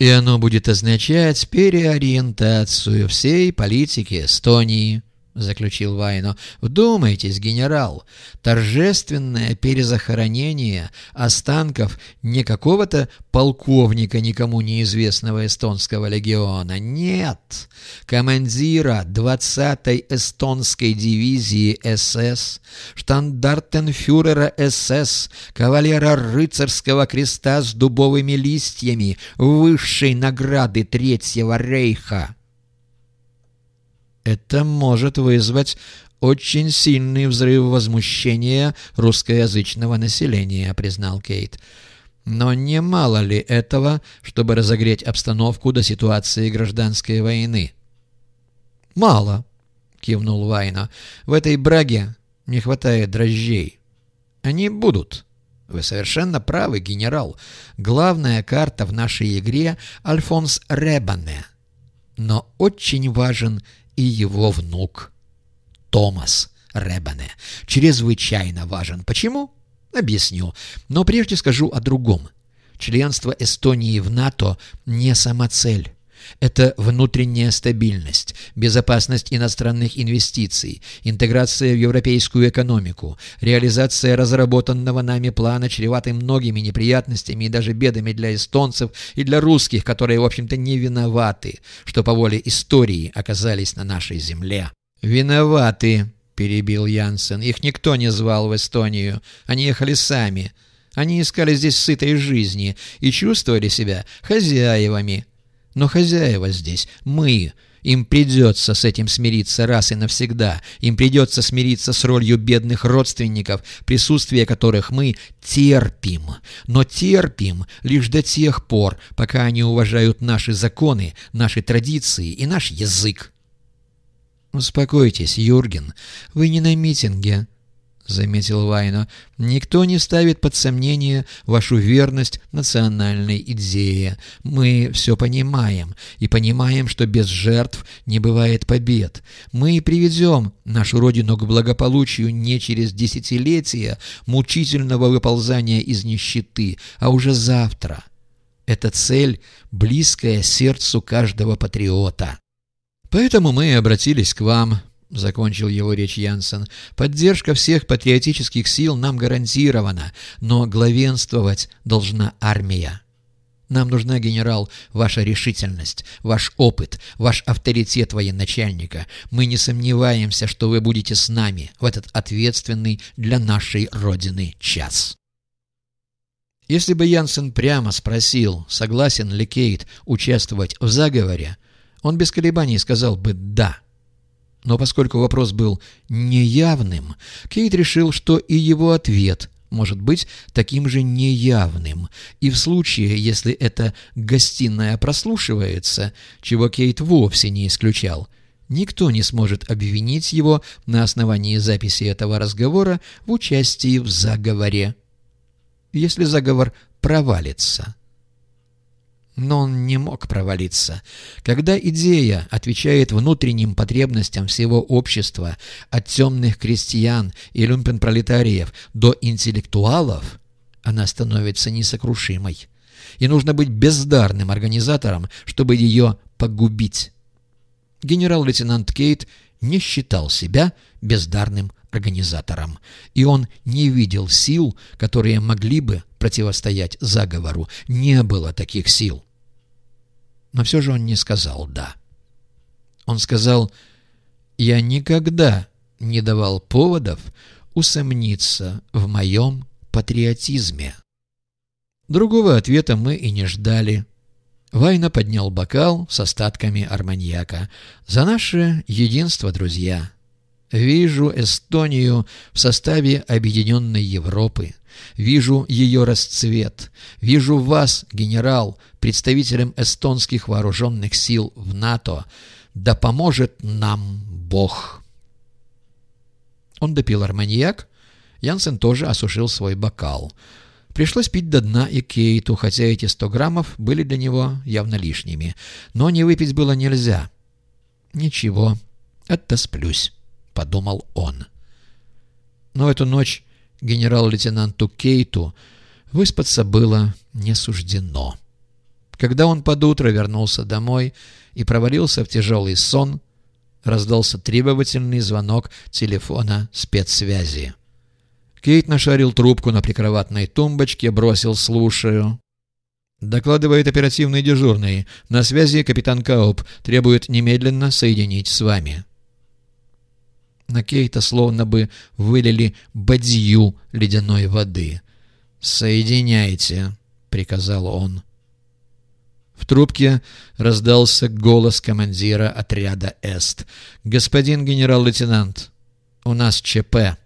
И оно будет означать переориентацию всей политики Эстонии. — заключил Вайно. «Вдумайтесь, генерал, торжественное перезахоронение останков не какого-то полковника никому неизвестного эстонского легиона. Нет, командира 20-й эстонской дивизии СС, штандартенфюрера СС, кавалера рыцарского креста с дубовыми листьями, высшей награды Третьего рейха». Это может вызвать очень сильный взрыв возмущения русскоязычного населения, признал Кейт. Но немало ли этого, чтобы разогреть обстановку до ситуации гражданской войны? Мало, кивнул Вайна. В этой браге не хватает дрожжей. Они будут. Вы совершенно правы, генерал. Главная карта в нашей игре — Альфонс Ребане. Но очень важен и его внук Томас Ребане. Чрезвычайно важен. Почему? Объясню. Но прежде скажу о другом. Членство Эстонии в НАТО не самоцель. Это внутренняя стабильность, безопасность иностранных инвестиций, интеграция в европейскую экономику, реализация разработанного нами плана, чреватый многими неприятностями и даже бедами для эстонцев и для русских, которые, в общем-то, не виноваты, что по воле истории оказались на нашей земле. «Виноваты», — перебил Янсен. «Их никто не звал в Эстонию. Они ехали сами». Они искали здесь сытой жизни и чувствовали себя хозяевами, но хозяева здесь мы. Им придется с этим смириться раз и навсегда. Им придется смириться с ролью бедных родственников, присутствие которых мы терпим. Но терпим лишь до тех пор, пока они уважают наши законы, наши традиции и наш язык. «Успокойтесь, Юрген, вы не на митинге», — заметил Вайно, — «никто не ставит под сомнение вашу верность национальной идее. Мы все понимаем, и понимаем, что без жертв не бывает побед. Мы приведем нашу родину к благополучию не через десятилетия мучительного выползания из нищеты, а уже завтра. Это цель, близкая сердцу каждого патриота». Поэтому мы обратились к вам, — закончил его речь Янсен. «Поддержка всех патриотических сил нам гарантирована, но главенствовать должна армия. Нам нужна, генерал, ваша решительность, ваш опыт, ваш авторитет военачальника. Мы не сомневаемся, что вы будете с нами в этот ответственный для нашей Родины час». Если бы Янсен прямо спросил, согласен ли Кейт участвовать в заговоре, он без колебаний сказал бы «да». Но поскольку вопрос был неявным, Кейт решил, что и его ответ может быть таким же неявным, и в случае, если эта гостиная прослушивается, чего Кейт вовсе не исключал, никто не сможет обвинить его на основании записи этого разговора в участии в заговоре. Если заговор провалится. Но он не мог провалиться. Когда идея отвечает внутренним потребностям всего общества, от темных крестьян и люмпенпролетариев до интеллектуалов, она становится несокрушимой. И нужно быть бездарным организатором, чтобы ее погубить. Генерал-лейтенант Кейт не считал себя бездарным организатором, и он не видел сил, которые могли бы противостоять заговору. Не было таких сил. Но все же он не сказал «да». Он сказал «Я никогда не давал поводов усомниться в моем патриотизме». Другого ответа мы и не ждали. Вайна поднял бокал с остатками арманьяка. «За наше единство, друзья!» Вижу Эстонию в составе Объединенной Европы. Вижу ее расцвет. Вижу вас, генерал, представителем эстонских вооруженных сил в НАТО. Да поможет нам Бог. Он допил арманьяк. Янсен тоже осушил свой бокал. Пришлось пить до дна и Кейту, хотя эти сто граммов были для него явно лишними. Но не выпить было нельзя. Ничего, отосплюсь. — подумал он. Но эту ночь генерал-лейтенанту Кейту выспаться было не суждено. Когда он под утро вернулся домой и провалился в тяжелый сон, раздался требовательный звонок телефона спецсвязи. Кейт нашарил трубку на прикроватной тумбочке, бросил «слушаю». «Докладывает оперативный дежурный. На связи капитан Кауп. Требует немедленно соединить с вами». На Кейта словно бы вылили бадью ледяной воды. «Соединяйте», — приказал он. В трубке раздался голос командира отряда «Эст». «Господин генерал-лейтенант, у нас ЧП».